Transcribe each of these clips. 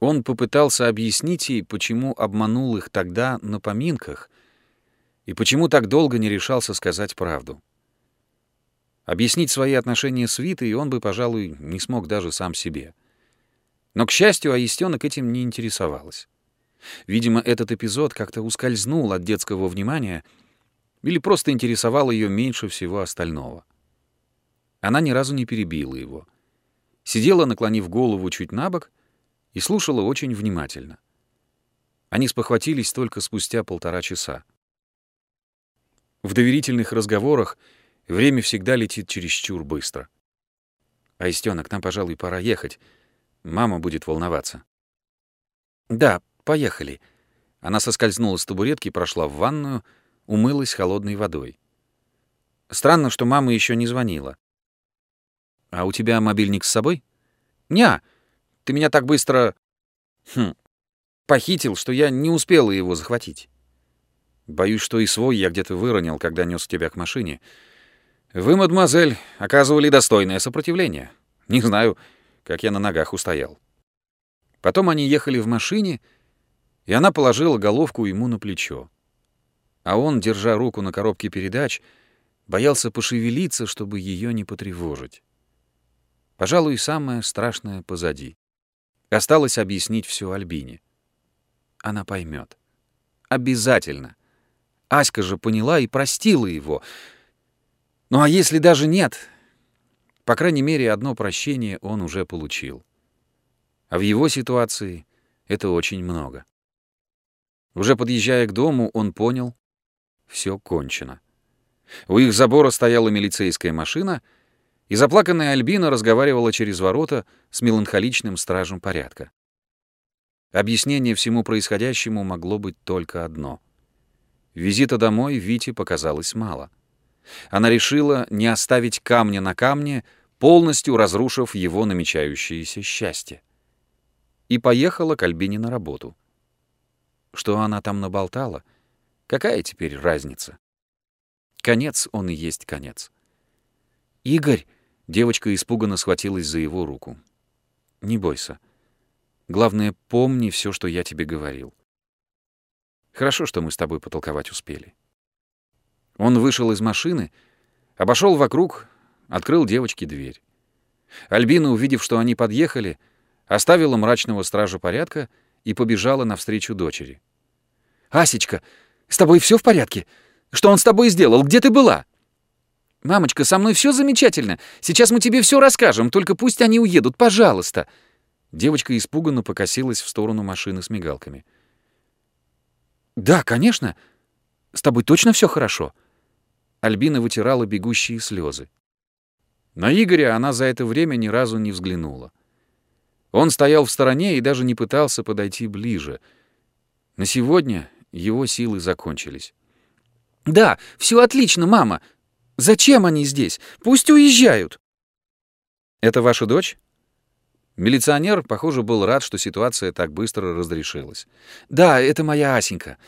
Он попытался объяснить ей, почему обманул их тогда на поминках и почему так долго не решался сказать правду. Объяснить свои отношения с Витой он бы, пожалуй, не смог даже сам себе. Но, к счастью, Аистенок этим не интересовалась. Видимо, этот эпизод как-то ускользнул от детского внимания или просто интересовал ее меньше всего остального. Она ни разу не перебила его. Сидела, наклонив голову чуть на бок, и слушала очень внимательно. Они спохватились только спустя полтора часа. В доверительных разговорах время всегда летит чересчур быстро. «Аистёнок, нам, пожалуй, пора ехать. Мама будет волноваться». «Да, поехали». Она соскользнула с табуретки, прошла в ванную, умылась холодной водой. Странно, что мама еще не звонила. «А у тебя мобильник с собой?» «Ня, ты меня так быстро... Хм, похитил, что я не успела его захватить. Боюсь, что и свой я где-то выронил, когда нес тебя к машине. Вы, мадемуазель, оказывали достойное сопротивление. Не знаю, как я на ногах устоял. Потом они ехали в машине, и она положила головку ему на плечо. А он, держа руку на коробке передач, боялся пошевелиться, чтобы ее не потревожить. Пожалуй, самое страшное позади. Осталось объяснить все Альбине. Она поймет. Обязательно. Аська же поняла и простила его. Ну а если даже нет, по крайней мере, одно прощение он уже получил. А в его ситуации это очень много. Уже подъезжая к дому, он понял — все кончено. У их забора стояла милицейская машина — и заплаканная Альбина разговаривала через ворота с меланхоличным стражем порядка. Объяснение всему происходящему могло быть только одно. Визита домой Вите показалось мало. Она решила не оставить камня на камне, полностью разрушив его намечающееся счастье. И поехала к Альбине на работу. Что она там наболтала? Какая теперь разница? Конец он и есть конец. «Игорь!» Девочка испуганно схватилась за его руку. «Не бойся. Главное, помни все, что я тебе говорил. Хорошо, что мы с тобой потолковать успели». Он вышел из машины, обошел вокруг, открыл девочке дверь. Альбина, увидев, что они подъехали, оставила мрачного стража порядка и побежала навстречу дочери. «Асечка, с тобой все в порядке? Что он с тобой сделал? Где ты была?» «Мамочка, со мной все замечательно. Сейчас мы тебе все расскажем, только пусть они уедут, пожалуйста». Девочка испуганно покосилась в сторону машины с мигалками. «Да, конечно. С тобой точно все хорошо?» Альбина вытирала бегущие слезы. На Игоря она за это время ни разу не взглянула. Он стоял в стороне и даже не пытался подойти ближе. На сегодня его силы закончились. «Да, все отлично, мама. Зачем они здесь? Пусть уезжают!» «Это ваша дочь?» Милиционер, похоже, был рад, что ситуация так быстро разрешилась. «Да, это моя Асенька».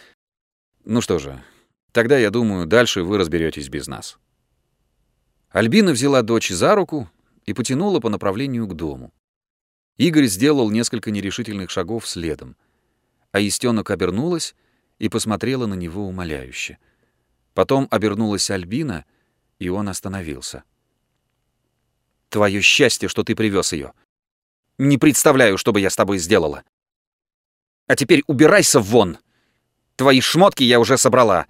«Ну что же, тогда, я думаю, дальше вы разберетесь без нас». Альбина взяла дочь за руку и потянула по направлению к дому. Игорь сделал несколько нерешительных шагов следом, а Истёнок обернулась и посмотрела на него умоляюще. Потом обернулась Альбина — и он остановился. «Твое счастье, что ты привез ее. Не представляю, что бы я с тобой сделала. А теперь убирайся вон. Твои шмотки я уже собрала.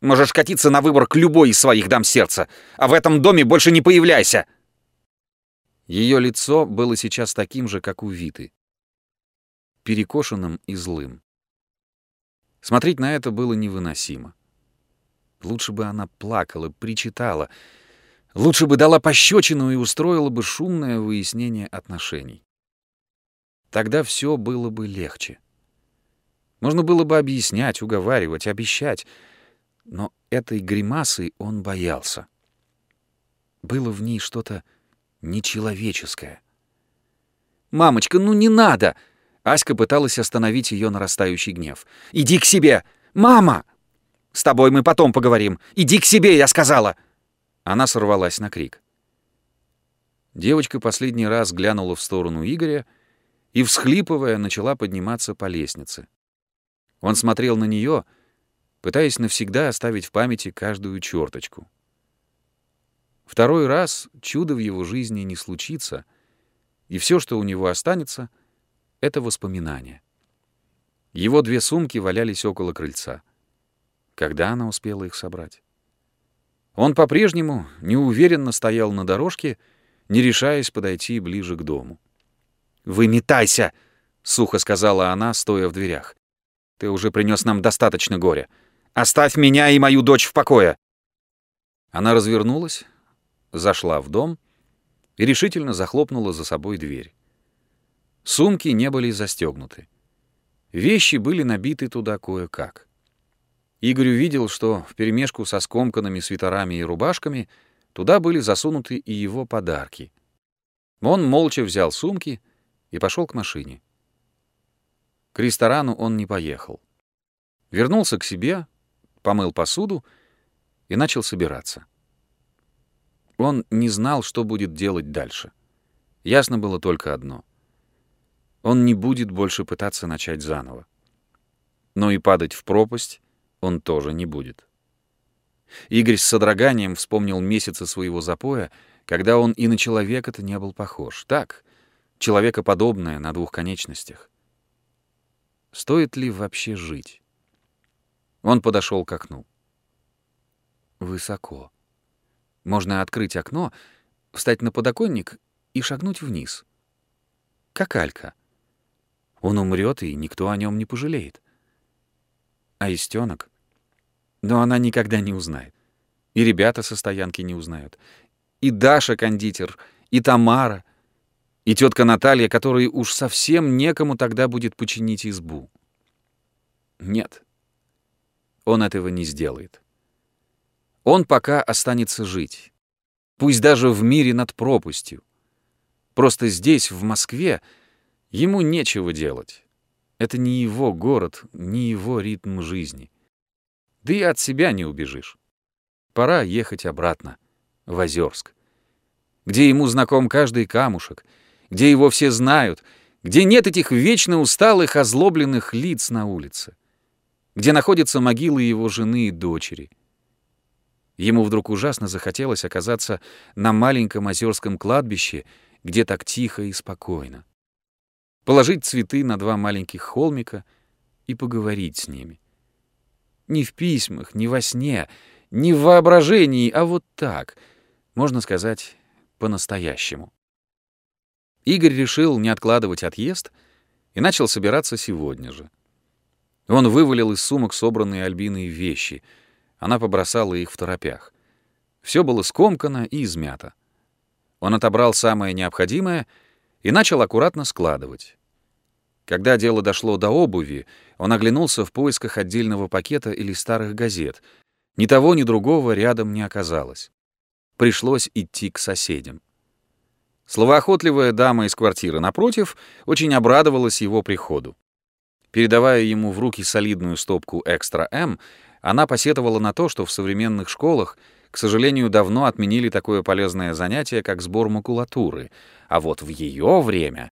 Можешь катиться на выбор к любой из своих дам сердца, а в этом доме больше не появляйся!» Ее лицо было сейчас таким же, как у Виты. Перекошенным и злым. Смотреть на это было невыносимо. Лучше бы она плакала, причитала. Лучше бы дала пощечину и устроила бы шумное выяснение отношений. Тогда все было бы легче. Можно было бы объяснять, уговаривать, обещать. Но этой гримасой он боялся. Было в ней что-то нечеловеческое. «Мамочка, ну не надо!» Аська пыталась остановить ее нарастающий гнев. «Иди к себе! Мама!» С тобой мы потом поговорим. Иди к себе, я сказала!» Она сорвалась на крик. Девочка последний раз глянула в сторону Игоря и, всхлипывая, начала подниматься по лестнице. Он смотрел на нее, пытаясь навсегда оставить в памяти каждую черточку. Второй раз чудо в его жизни не случится, и все, что у него останется, — это воспоминания. Его две сумки валялись около крыльца. Когда она успела их собрать? Он по-прежнему неуверенно стоял на дорожке, не решаясь подойти ближе к дому. «Выметайся!» — сухо сказала она, стоя в дверях. «Ты уже принес нам достаточно горя. Оставь меня и мою дочь в покое!» Она развернулась, зашла в дом и решительно захлопнула за собой дверь. Сумки не были застегнуты. Вещи были набиты туда кое-как. Игорь увидел, что вперемешку со скомканными свитерами и рубашками туда были засунуты и его подарки. Он молча взял сумки и пошел к машине. К ресторану он не поехал. Вернулся к себе, помыл посуду и начал собираться. Он не знал, что будет делать дальше. Ясно было только одно. Он не будет больше пытаться начать заново. Но и падать в пропасть он тоже не будет. Игорь с содроганием вспомнил месяцы своего запоя, когда он и на человека-то не был похож. Так, человекоподобное на двух конечностях. Стоит ли вообще жить? Он подошел к окну. Высоко. Можно открыть окно, встать на подоконник и шагнуть вниз. Как Алька. Он умрет, и никто о нем не пожалеет. А Истенок? Но она никогда не узнает. И ребята со стоянки не узнают. И Даша кондитер, и Тамара, и тетка Наталья, которой уж совсем некому тогда будет починить избу. Нет, он этого не сделает. Он пока останется жить. Пусть даже в мире над пропастью. Просто здесь, в Москве, ему нечего делать. Это не его город, не его ритм жизни. Да и от себя не убежишь. Пора ехать обратно, в Озерск, где ему знаком каждый камушек, где его все знают, где нет этих вечно усталых, озлобленных лиц на улице, где находятся могилы его жены и дочери. Ему вдруг ужасно захотелось оказаться на маленьком озерском кладбище, где так тихо и спокойно положить цветы на два маленьких холмика и поговорить с ними. Не в письмах, не во сне, не в воображении, а вот так, можно сказать, по-настоящему. Игорь решил не откладывать отъезд и начал собираться сегодня же. Он вывалил из сумок собранные Альбиной вещи. Она побросала их в торопях. Все было скомкано и измято. Он отобрал самое необходимое — и начал аккуратно складывать. Когда дело дошло до обуви, он оглянулся в поисках отдельного пакета или старых газет. Ни того, ни другого рядом не оказалось. Пришлось идти к соседям. Словоохотливая дама из квартиры напротив очень обрадовалась его приходу. Передавая ему в руки солидную стопку «Экстра-М», она посетовала на то, что в современных школах — к сожалению, давно отменили такое полезное занятие, как сбор макулатуры, а вот в ее время